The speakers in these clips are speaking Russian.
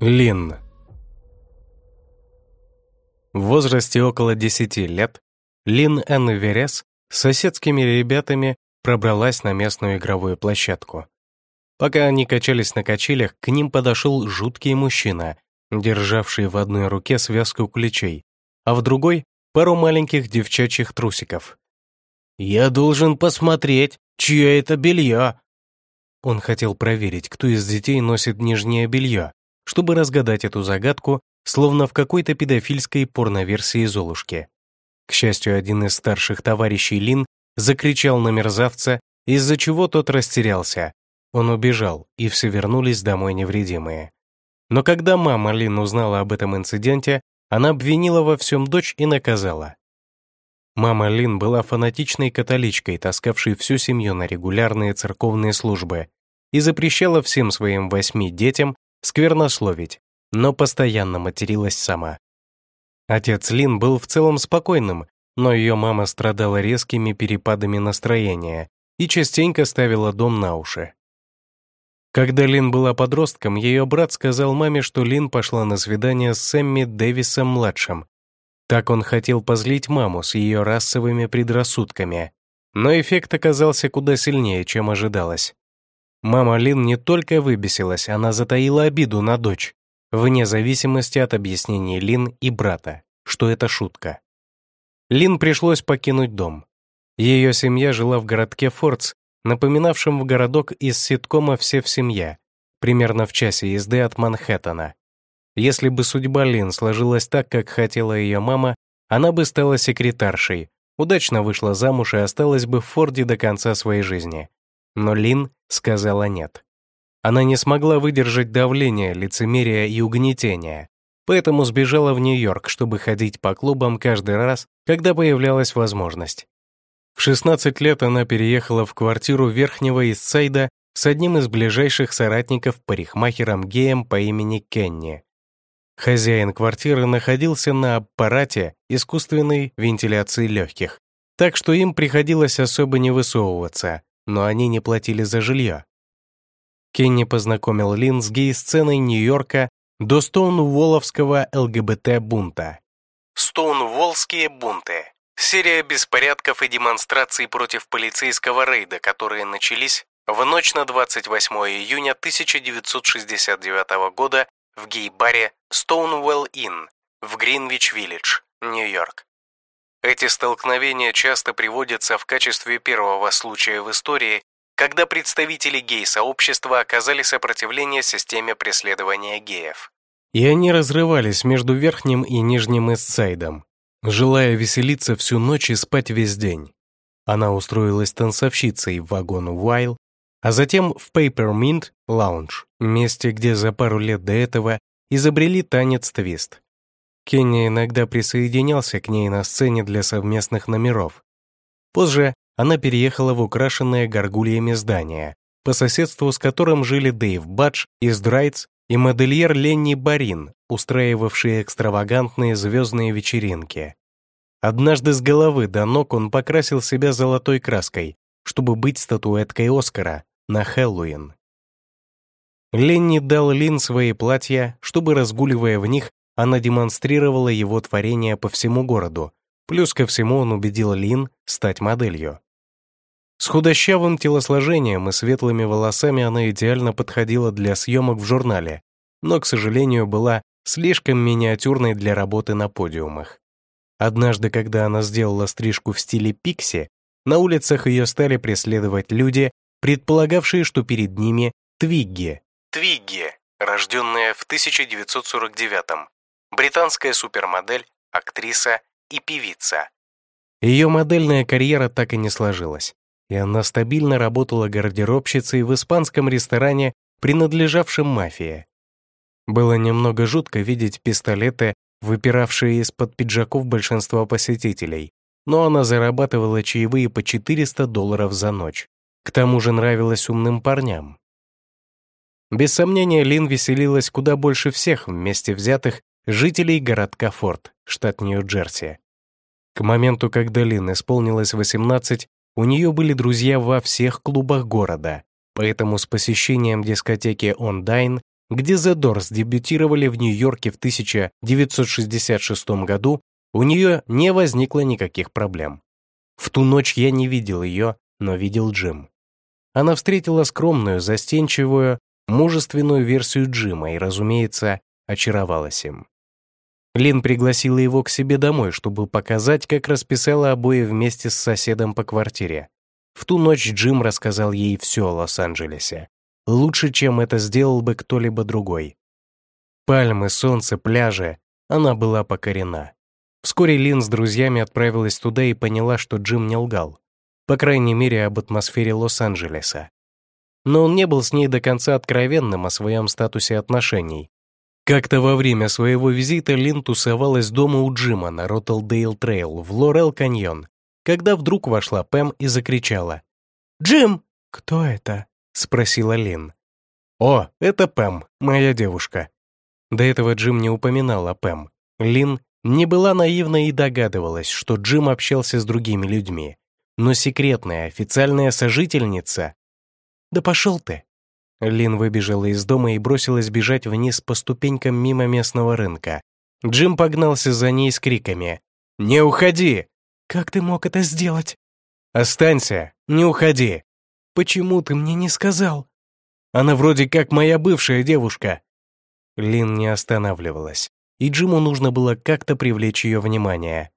Лин. В возрасте около 10 лет Лин Энн Верес с соседскими ребятами пробралась на местную игровую площадку. Пока они качались на качелях, к ним подошел жуткий мужчина, державший в одной руке связку ключей, а в другой — пару маленьких девчачьих трусиков. «Я должен посмотреть, чье это белье!» Он хотел проверить, кто из детей носит нижнее белье, чтобы разгадать эту загадку, словно в какой-то педофильской порноверсии Золушки. К счастью, один из старших товарищей Лин закричал на мерзавца, из-за чего тот растерялся. Он убежал, и все вернулись домой невредимые. Но когда мама Лин узнала об этом инциденте, она обвинила во всем дочь и наказала. Мама Лин была фанатичной католичкой, таскавшей всю семью на регулярные церковные службы и запрещала всем своим восьми детям сквернословить, но постоянно материлась сама. Отец Лин был в целом спокойным, но ее мама страдала резкими перепадами настроения и частенько ставила дом на уши. Когда Лин была подростком, ее брат сказал маме, что Лин пошла на свидание с Сэмми Дэвисом-младшим. Так он хотел позлить маму с ее расовыми предрассудками, но эффект оказался куда сильнее, чем ожидалось. Мама Лин не только выбесилась, она затаила обиду на дочь, вне зависимости от объяснений Лин и брата, что это шутка. Лин пришлось покинуть дом. Ее семья жила в городке Фордс, напоминавшем в городок из ситкома «Все в семье», примерно в часе езды от Манхэттена. Если бы судьба Лин сложилась так, как хотела ее мама, она бы стала секретаршей, удачно вышла замуж и осталась бы в Форде до конца своей жизни. Но Лин сказала нет. Она не смогла выдержать давление, лицемерия и угнетения, поэтому сбежала в Нью-Йорк, чтобы ходить по клубам каждый раз, когда появлялась возможность. В 16 лет она переехала в квартиру Верхнего Иссайда с одним из ближайших соратников парикмахером геем по имени Кенни. Хозяин квартиры находился на аппарате искусственной вентиляции легких, так что им приходилось особо не высовываться, но они не платили за жилье. Кенни познакомил Лин с гей-сценой Нью-Йорка до Стоунволловского ЛГБТ-бунта. Стоунволлские бунты – серия беспорядков и демонстраций против полицейского рейда, которые начались в ночь на 28 июня 1969 года в гей-баре Стоунвелл Inn в Гринвич-Виллидж, Нью-Йорк. Эти столкновения часто приводятся в качестве первого случая в истории, когда представители гей-сообщества оказали сопротивление системе преследования геев. И они разрывались между верхним и нижним Эссайдом, желая веселиться всю ночь и спать весь день. Она устроилась танцовщицей в вагон Уайл, а затем в Peppermint Lounge, месте, где за пару лет до этого изобрели танец твист. Кенни иногда присоединялся к ней на сцене для совместных номеров. Позже она переехала в украшенное горгульями здание, по соседству с которым жили Дэйв Бадж из Драйтс и модельер Ленни Барин, устраивавшие экстравагантные звездные вечеринки. Однажды с головы до ног он покрасил себя золотой краской, чтобы быть статуэткой Оскара на Хэллоуин. Ленни дал Лин свои платья, чтобы, разгуливая в них, она демонстрировала его творение по всему городу, плюс ко всему он убедил Лин стать моделью. С худощавым телосложением и светлыми волосами она идеально подходила для съемок в журнале, но, к сожалению, была слишком миниатюрной для работы на подиумах. Однажды, когда она сделала стрижку в стиле пикси, на улицах ее стали преследовать люди, предполагавшие, что перед ними Твигги. Твигги, рожденная в 1949 британская супермодель, актриса и певица. Ее модельная карьера так и не сложилась, и она стабильно работала гардеробщицей в испанском ресторане, принадлежавшем мафии. Было немного жутко видеть пистолеты, выпиравшие из-под пиджаков большинства посетителей, но она зарабатывала чаевые по 400 долларов за ночь. К тому же нравилась умным парням. Без сомнения, Лин веселилась куда больше всех вместе взятых жителей городка Форт, штат Нью-Джерси. К моменту, когда Лин исполнилось 18, у нее были друзья во всех клубах города, поэтому с посещением дискотеки Ондайн где The Doors дебютировали в Нью-Йорке в 1966 году, у нее не возникло никаких проблем. В ту ночь я не видел ее, но видел Джим. Она встретила скромную, застенчивую, мужественную версию Джима и, разумеется, очаровалась им. Лин пригласила его к себе домой, чтобы показать, как расписала обои вместе с соседом по квартире. В ту ночь Джим рассказал ей все о Лос-Анджелесе. Лучше, чем это сделал бы кто-либо другой. Пальмы, солнце, пляжи. Она была покорена. Вскоре Лин с друзьями отправилась туда и поняла, что Джим не лгал. По крайней мере, об атмосфере Лос-Анджелеса. Но он не был с ней до конца откровенным о своем статусе отношений, как-то во время своего визита Лин тусовалась дома у Джима на Ротделл Трейл в Лорел Каньон, когда вдруг вошла Пэм и закричала. «Джим!» «Кто это?» — спросила Лин. «О, это Пэм, моя девушка». До этого Джим не упоминал о Пэм. Лин не была наивна и догадывалась, что Джим общался с другими людьми. Но секретная официальная сожительница... «Да пошел ты!» Лин выбежала из дома и бросилась бежать вниз по ступенькам мимо местного рынка. Джим погнался за ней с криками. «Не уходи!» «Как ты мог это сделать?» «Останься, не уходи!» «Почему ты мне не сказал?» «Она вроде как моя бывшая девушка!» Лин не останавливалась, и Джиму нужно было как-то привлечь ее внимание.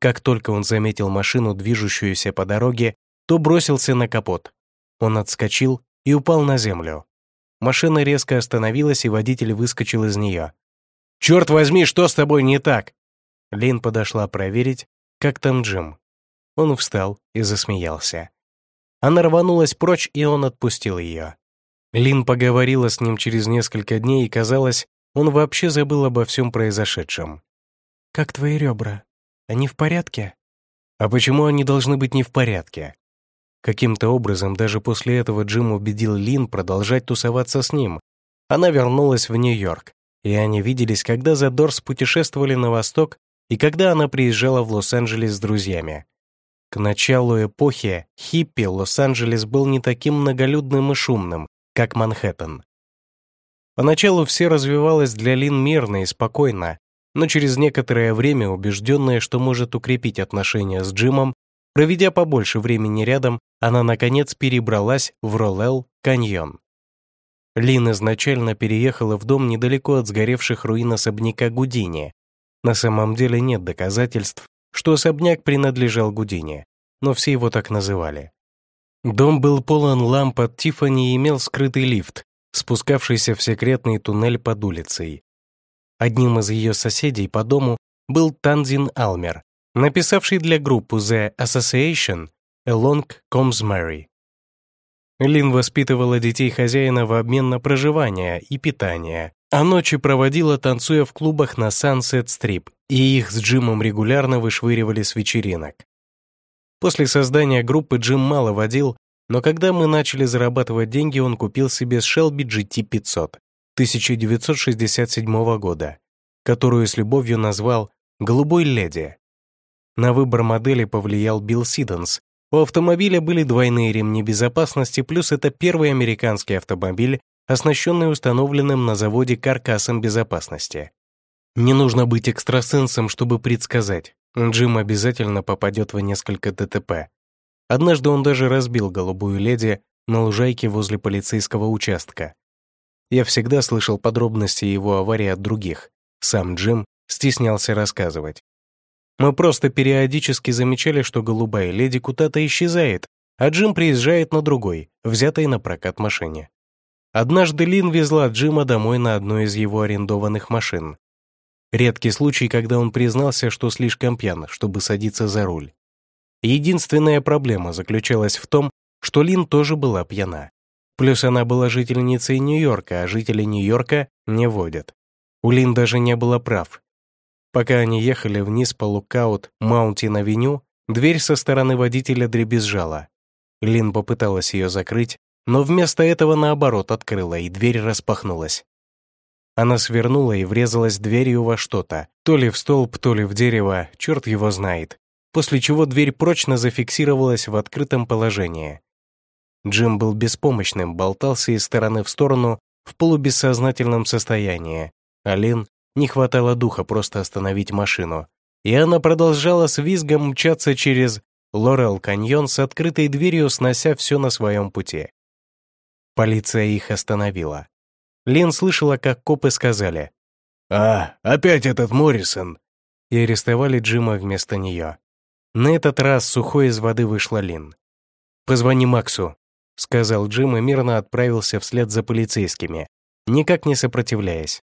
Как только он заметил машину, движущуюся по дороге, то бросился на капот. Он отскочил и упал на землю. Машина резко остановилась, и водитель выскочил из нее. «Черт возьми, что с тобой не так?» Лин подошла проверить, как там Джим. Он встал и засмеялся. Она рванулась прочь, и он отпустил ее. Лин поговорила с ним через несколько дней, и казалось, он вообще забыл обо всем произошедшем. «Как твои ребра? Они в порядке?» «А почему они должны быть не в порядке?» Каким-то образом даже после этого Джим убедил Лин продолжать тусоваться с ним. Она вернулась в Нью-Йорк, и они виделись, когда за Дорс путешествовали на восток и когда она приезжала в Лос-Анджелес с друзьями. К началу эпохи хиппи Лос-Анджелес был не таким многолюдным и шумным, как Манхэттен. Поначалу все развивалось для Лин мирно и спокойно, но через некоторое время, убежденная, что может укрепить отношения с Джимом, проведя побольше времени рядом, она, наконец, перебралась в Роллел каньон. Лин изначально переехала в дом недалеко от сгоревших руин особняка Гудини. На самом деле нет доказательств, что особняк принадлежал Гудини, но все его так называли. Дом был полон ламп от Тиффани и имел скрытый лифт, спускавшийся в секретный туннель под улицей. Одним из ее соседей по дому был Танзин Алмер, написавший для группы The Association Along Comes Mary. Лин воспитывала детей хозяина в обмен на проживание и питание, а ночи проводила, танцуя в клубах на Sunset Strip, и их с Джимом регулярно вышвыривали с вечеринок. После создания группы Джим мало водил, но когда мы начали зарабатывать деньги, он купил себе Shelby GT500 1967 года, которую с любовью назвал «Голубой леди». На выбор модели повлиял Билл Сиденс, у автомобиля были двойные ремни безопасности, плюс это первый американский автомобиль, оснащенный установленным на заводе каркасом безопасности. Не нужно быть экстрасенсом, чтобы предсказать. Джим обязательно попадет в несколько ДТП. Однажды он даже разбил голубую леди на лужайке возле полицейского участка. Я всегда слышал подробности его аварии от других. Сам Джим стеснялся рассказывать. Мы просто периодически замечали, что голубая леди куда-то исчезает, а Джим приезжает на другой, взятой на прокат машине. Однажды Лин везла Джима домой на одной из его арендованных машин. Редкий случай, когда он признался, что слишком пьян, чтобы садиться за руль. Единственная проблема заключалась в том, что Лин тоже была пьяна. Плюс она была жительницей Нью-Йорка, а жители Нью-Йорка не водят. У Лин даже не было прав, Пока они ехали вниз по лукаут Маунтин-авеню, дверь со стороны водителя дребезжала. Лин попыталась ее закрыть, но вместо этого наоборот открыла, и дверь распахнулась. Она свернула и врезалась дверью во что-то, то ли в столб, то ли в дерево, черт его знает, после чего дверь прочно зафиксировалась в открытом положении. Джим был беспомощным, болтался из стороны в сторону, в полубессознательном состоянии, а Лин не хватало духа просто остановить машину, и она продолжала с визгом мчаться через Лорел каньон с открытой дверью, снося все на своем пути. Полиция их остановила. Лин слышала, как копы сказали «А, опять этот Моррисон!» и арестовали Джима вместо нее. На этот раз сухой из воды вышла Лин. «Позвони Максу», — сказал Джим и мирно отправился вслед за полицейскими, никак не сопротивляясь.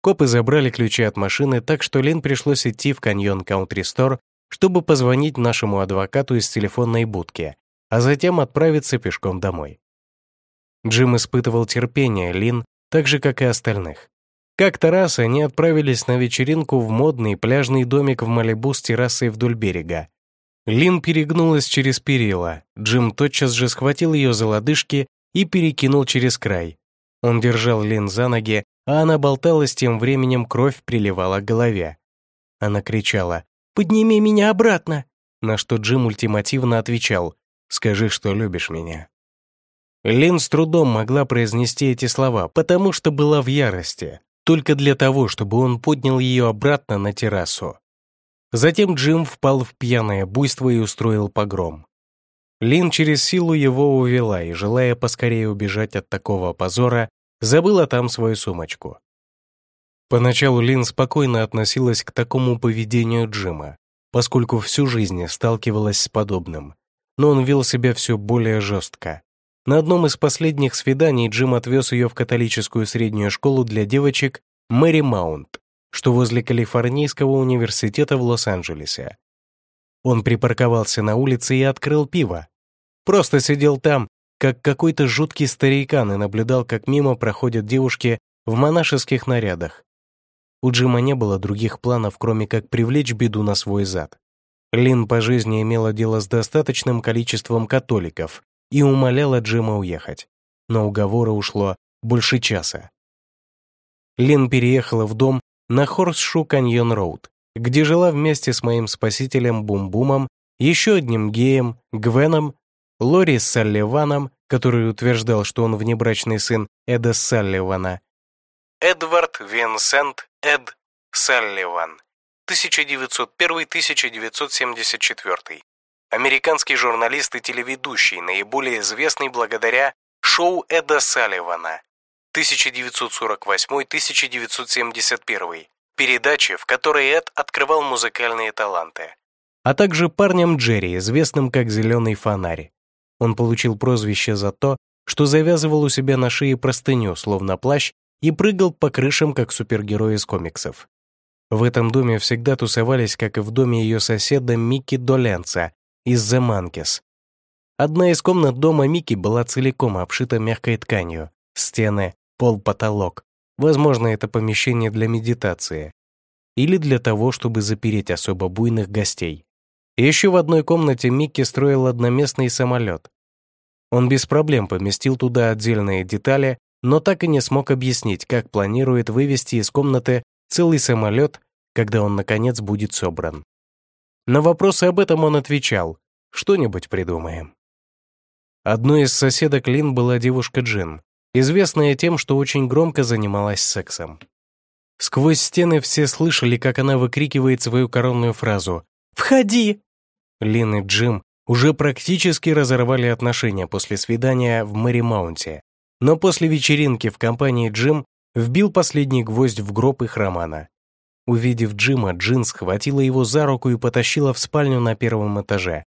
Копы забрали ключи от машины, так что Лин пришлось идти в каньон Country Store, чтобы позвонить нашему адвокату из телефонной будки, а затем отправиться пешком домой. Джим испытывал терпение Лин, так же, как и остальных. Как-то раз они отправились на вечеринку в модный пляжный домик в Малибу с террасой вдоль берега. Лин перегнулась через перила, Джим тотчас же схватил ее за лодыжки и перекинул через край. Он держал Лин за ноги, а она болталась тем временем, кровь приливала к голове. Она кричала «Подними меня обратно!» На что Джим ультимативно отвечал «Скажи, что любишь меня». Лин с трудом могла произнести эти слова, потому что была в ярости, только для того, чтобы он поднял ее обратно на террасу. Затем Джим впал в пьяное буйство и устроил погром. Лин через силу его увела и, желая поскорее убежать от такого позора, забыла там свою сумочку. Поначалу Лин спокойно относилась к такому поведению Джима, поскольку всю жизнь сталкивалась с подобным, но он вел себя все более жестко. На одном из последних свиданий Джим отвез ее в католическую среднюю школу для девочек Мэри Маунт, что возле Калифорнийского университета в Лос-Анджелесе. Он припарковался на улице и открыл пиво. Просто сидел там, как какой-то жуткий старикан и наблюдал, как мимо проходят девушки в монашеских нарядах. У Джима не было других планов, кроме как привлечь беду на свой зад. Лин по жизни имела дело с достаточным количеством католиков, и умоляла Джима уехать. Но уговора ушло больше часа. Лин переехала в дом на Хорсшу Каньон Роуд, где жила вместе с моим спасителем Бум-Бумом, еще одним геем, Гвеном, Лори Салливаном, который утверждал, что он внебрачный сын Эда Салливана. Эдвард Винсент Эд Салливан, 1901-1974 американский журналист и телеведущий, наиболее известный благодаря шоу Эда Салливана 1948-1971, передаче, в которой Эд открывал музыкальные таланты, а также парнем Джерри, известным как «Зеленый фонарь». Он получил прозвище за то, что завязывал у себя на шее простыню, словно плащ, и прыгал по крышам, как супергерой из комиксов. В этом доме всегда тусовались, как и в доме ее соседа Микки Доленца, из The Monkeys. Одна из комнат дома Мики была целиком обшита мягкой тканью. Стены, пол, потолок. Возможно, это помещение для медитации. Или для того, чтобы запереть особо буйных гостей. Еще в одной комнате Микки строил одноместный самолет. Он без проблем поместил туда отдельные детали, но так и не смог объяснить, как планирует вывести из комнаты целый самолет, когда он, наконец, будет собран. На вопросы об этом он отвечал «что-нибудь придумаем». Одной из соседок Лин была девушка Джин, известная тем, что очень громко занималась сексом. Сквозь стены все слышали, как она выкрикивает свою коронную фразу «Входи!». Лин и Джим уже практически разорвали отношения после свидания в Мэри Маунте, но после вечеринки в компании Джим вбил последний гвоздь в гроб их романа. Увидев Джима, Джин схватила его за руку и потащила в спальню на первом этаже.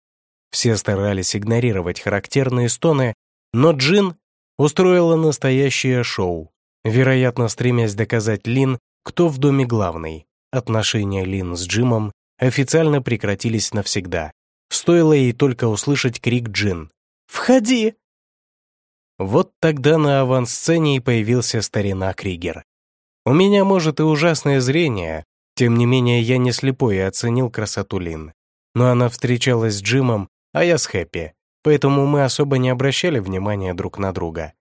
Все старались игнорировать характерные стоны, но Джин устроила настоящее шоу, вероятно, стремясь доказать Лин, кто в доме главный. Отношения Лин с Джимом официально прекратились навсегда. Стоило ей только услышать крик Джин «Входи!». Вот тогда на авансцене и появился старина Кригер. У меня, может, и ужасное зрение, тем не менее, я не слепой и оценил красоту Лин. Но она встречалась с Джимом, а я с Хэппи, поэтому мы особо не обращали внимания друг на друга.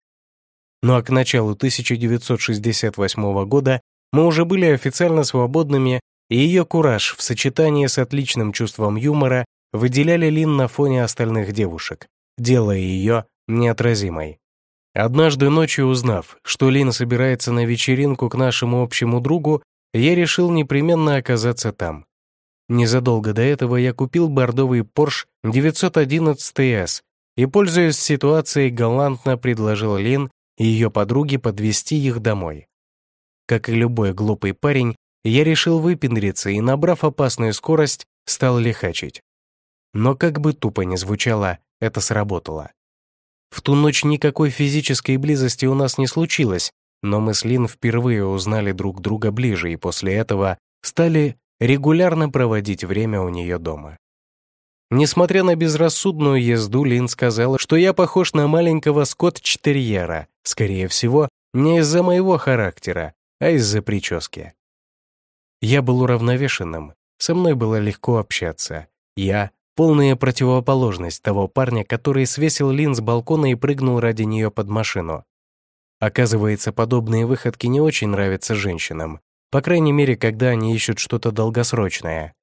Ну а к началу 1968 года мы уже были официально свободными, и ее кураж в сочетании с отличным чувством юмора выделяли Лин на фоне остальных девушек, делая ее неотразимой. Однажды ночью узнав, что Лин собирается на вечеринку к нашему общему другу, я решил непременно оказаться там. Незадолго до этого я купил бордовый Porsche 911 S и, пользуясь ситуацией, галантно предложил Лин и ее подруге подвести их домой. Как и любой глупый парень, я решил выпендриться и, набрав опасную скорость, стал лихачить. Но как бы тупо ни звучало, это сработало. В ту ночь никакой физической близости у нас не случилось, но мы с Лин впервые узнали друг друга ближе и после этого стали регулярно проводить время у нее дома. Несмотря на безрассудную езду, Лин сказала, что я похож на маленького скотч-терьера, скорее всего, не из-за моего характера, а из-за прически. Я был уравновешенным, со мной было легко общаться. Я Полная противоположность того парня, который свесил Лин с балкона и прыгнул ради нее под машину. Оказывается, подобные выходки не очень нравятся женщинам, по крайней мере, когда они ищут что-то долгосрочное.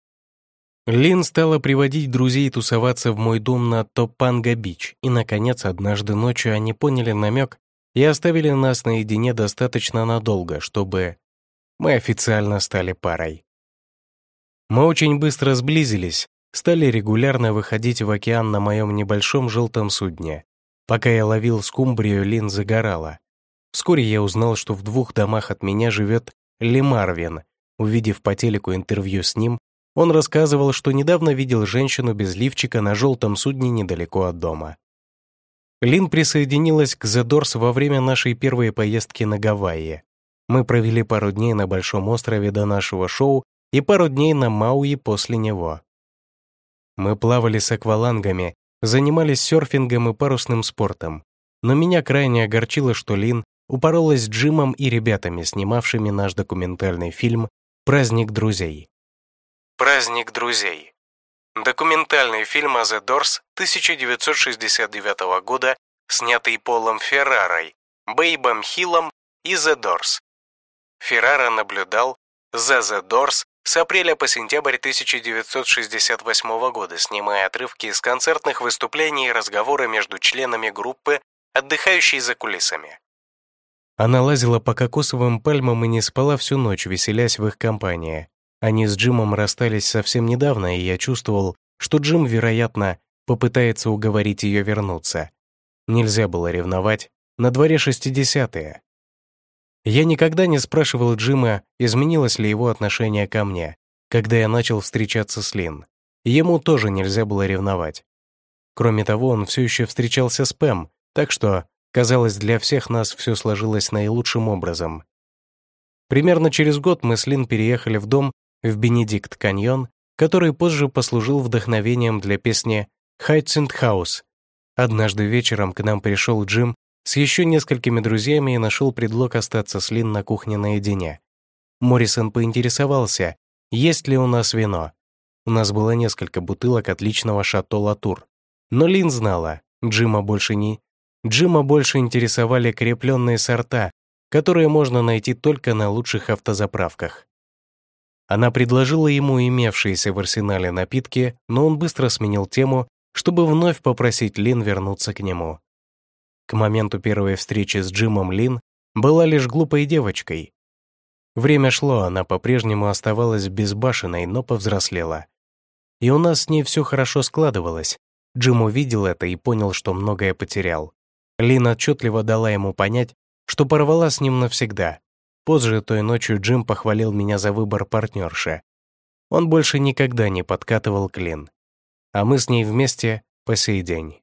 Лин стала приводить друзей тусоваться в мой дом на Топанга-Бич, и, наконец, однажды ночью они поняли намек и оставили нас наедине достаточно надолго, чтобы мы официально стали парой. Мы очень быстро сблизились, стали регулярно выходить в океан на моем небольшом желтом судне. Пока я ловил скумбрию, Лин загорала. Вскоре я узнал, что в двух домах от меня живет Ли Марвин. Увидев по телеку интервью с ним, он рассказывал, что недавно видел женщину без лифчика на желтом судне недалеко от дома. Лин присоединилась к The во время нашей первой поездки на Гавайи. Мы провели пару дней на Большом острове до нашего шоу и пару дней на Мауи после него. Мы плавали с аквалангами, занимались серфингом и парусным спортом. Но меня крайне огорчило, что Лин упоролась с Джимом и ребятами, снимавшими наш документальный фильм «Праздник друзей». «Праздник друзей» Документальный фильм о The Doors 1969 года, снятый Полом Феррарой, Бейбом Хиллом и The Doors. Феррара наблюдал за The Doors с апреля по сентябрь 1968 года, снимая отрывки из концертных выступлений и разговоры между членами группы, отдыхающей за кулисами. Она лазила по кокосовым пальмам и не спала всю ночь, веселясь в их компании. Они с Джимом расстались совсем недавно, и я чувствовал, что Джим, вероятно, попытается уговорить ее вернуться. Нельзя было ревновать. На дворе 60-е. Я никогда не спрашивал Джима, изменилось ли его отношение ко мне, когда я начал встречаться с Лин. Ему тоже нельзя было ревновать. Кроме того, он все еще встречался с Пэм, так что, казалось, для всех нас все сложилось наилучшим образом. Примерно через год мы с Лин переехали в дом в Бенедикт-каньон, который позже послужил вдохновением для песни «Хайтсент Хаус». Однажды вечером к нам пришел Джим с еще несколькими друзьями и нашел предлог остаться с Лин на кухне наедине. Моррисон поинтересовался, есть ли у нас вино. У нас было несколько бутылок отличного шато Латур. Но Лин знала, Джима больше не... Джима больше интересовали крепленные сорта, которые можно найти только на лучших автозаправках. Она предложила ему имевшиеся в арсенале напитки, но он быстро сменил тему, чтобы вновь попросить Лин вернуться к нему. К моменту первой встречи с Джимом Лин была лишь глупой девочкой. Время шло, она по-прежнему оставалась безбашенной, но повзрослела. И у нас с ней все хорошо складывалось. Джим увидел это и понял, что многое потерял. Лин отчетливо дала ему понять, что порвала с ним навсегда. Позже той ночью Джим похвалил меня за выбор партнерши. Он больше никогда не подкатывал к Лин. А мы с ней вместе по сей день.